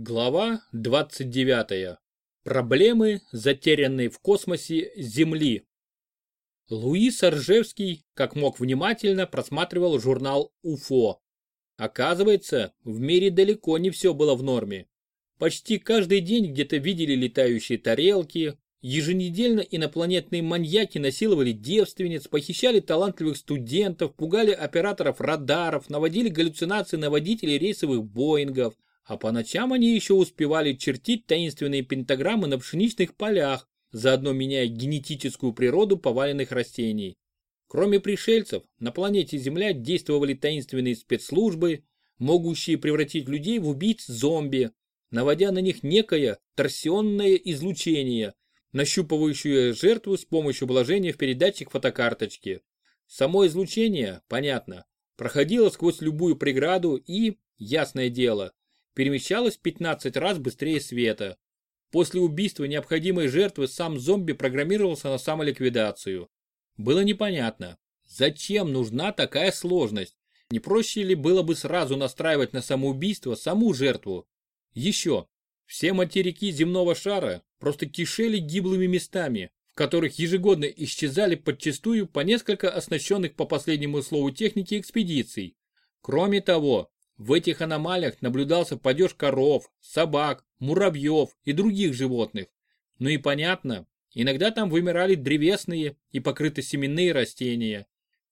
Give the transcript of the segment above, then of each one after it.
Глава 29. Проблемы, затерянные в космосе Земли. Луис Ржевский, как мог внимательно, просматривал журнал УФО. Оказывается, в мире далеко не все было в норме. Почти каждый день где-то видели летающие тарелки, еженедельно инопланетные маньяки насиловали девственниц, похищали талантливых студентов, пугали операторов радаров, наводили галлюцинации на водителей рейсовых Боингов – а по ночам они еще успевали чертить таинственные пентаграммы на пшеничных полях, заодно меняя генетическую природу поваленных растений. Кроме пришельцев, на планете Земля действовали таинственные спецслужбы, могущие превратить людей в убийц-зомби, наводя на них некое торсионное излучение, нащупывающее жертву с помощью вложения в передатчик фотокарточки. Само излучение, понятно, проходило сквозь любую преграду и, ясное дело, перемещалась 15 раз быстрее света. После убийства необходимой жертвы сам зомби программировался на самоликвидацию. Было непонятно, зачем нужна такая сложность? Не проще ли было бы сразу настраивать на самоубийство саму жертву? Еще, все материки земного шара просто кишели гиблыми местами, в которых ежегодно исчезали подчастую по несколько оснащенных по последнему слову техники экспедиций. Кроме того, в этих аномалиях наблюдался падеж коров, собак, муравьев и других животных. Ну и понятно, иногда там вымирали древесные и покрытосеменные растения.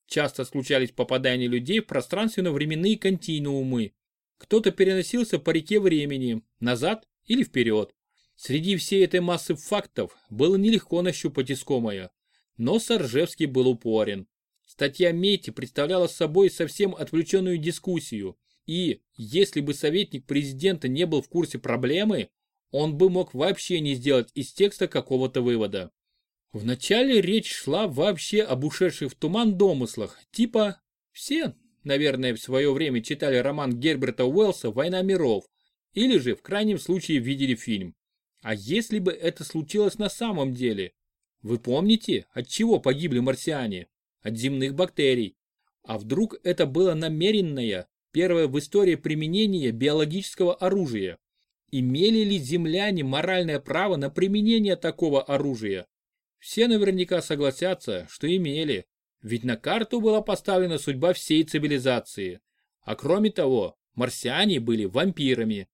Часто случались попадания людей в пространственно-временные континуумы. Кто-то переносился по реке времени, назад или вперед. Среди всей этой массы фактов было нелегко нащупать искомое. Но Саржевский был упорен. Статья Мети представляла собой совсем отвлеченную дискуссию, и, если бы советник президента не был в курсе проблемы, он бы мог вообще не сделать из текста какого-то вывода. Вначале речь шла вообще об ушедших в туман домыслах, типа «все, наверное, в свое время читали роман Герберта Уэллса «Война миров», или же в крайнем случае видели фильм. А если бы это случилось на самом деле? Вы помните, от чего погибли марсиане? От земных бактерий. А вдруг это было намеренное, первое в истории применение биологического оружия. Имели ли земляне моральное право на применение такого оружия? Все наверняка согласятся, что имели, ведь на карту была поставлена судьба всей цивилизации. А кроме того, марсиане были вампирами.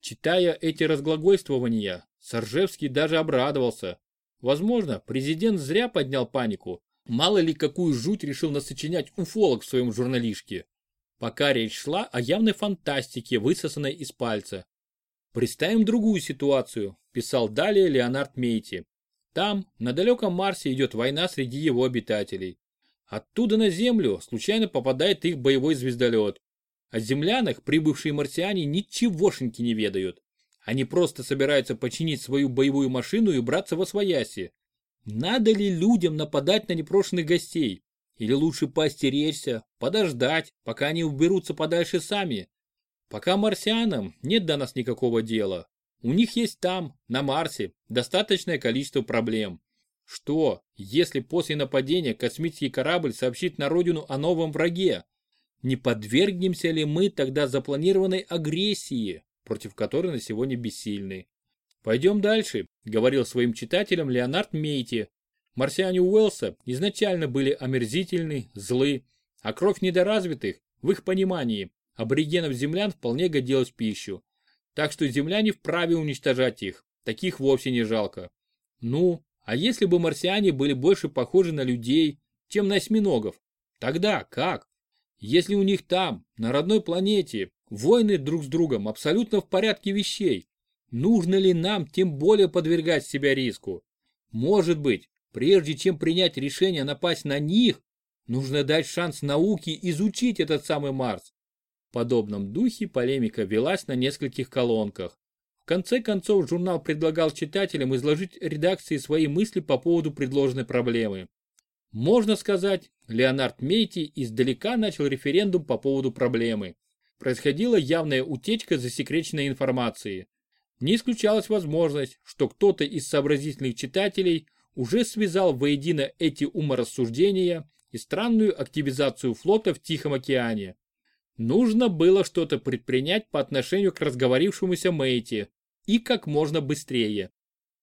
Читая эти разглагольствования, Саржевский даже обрадовался. Возможно, президент зря поднял панику. Мало ли какую жуть решил насочинять уфолог в своем журналишке пока речь шла о явной фантастике, высосанной из пальца. Представим другую ситуацию, писал далее Леонард Мейти. Там, на далеком Марсе идет война среди его обитателей. Оттуда на Землю случайно попадает их боевой звездолет. О землянах прибывшие марсиане ничегошеньки не ведают. Они просто собираются починить свою боевую машину и браться во свояси. Надо ли людям нападать на непрошенных гостей? Или лучше поостеречься, подождать, пока они уберутся подальше сами? Пока марсианам нет до нас никакого дела. У них есть там, на Марсе, достаточное количество проблем. Что, если после нападения космический корабль сообщит на родину о новом враге? Не подвергнемся ли мы тогда запланированной агрессии, против которой на сегодня бессильны? Пойдем дальше, говорил своим читателям Леонард Мейти, Марсиане Уэллса изначально были омерзительны, злы, а кровь недоразвитых, в их понимании, аборигенов-землян вполне годилась в пищу. Так что земляне вправе уничтожать их, таких вовсе не жалко. Ну, а если бы марсиане были больше похожи на людей, чем на осьминогов, тогда как? Если у них там, на родной планете, войны друг с другом абсолютно в порядке вещей, нужно ли нам тем более подвергать себя риску? Может быть, Прежде чем принять решение напасть на них, нужно дать шанс науке изучить этот самый Марс. В подобном духе полемика велась на нескольких колонках. В конце концов журнал предлагал читателям изложить редакции свои мысли по поводу предложенной проблемы. Можно сказать, Леонард Мейти издалека начал референдум по поводу проблемы. Происходила явная утечка засекреченной информации. Не исключалась возможность, что кто-то из сообразительных читателей уже связал воедино эти уморассуждения и странную активизацию флота в Тихом океане. Нужно было что-то предпринять по отношению к разговорившемуся Мэйти. И как можно быстрее.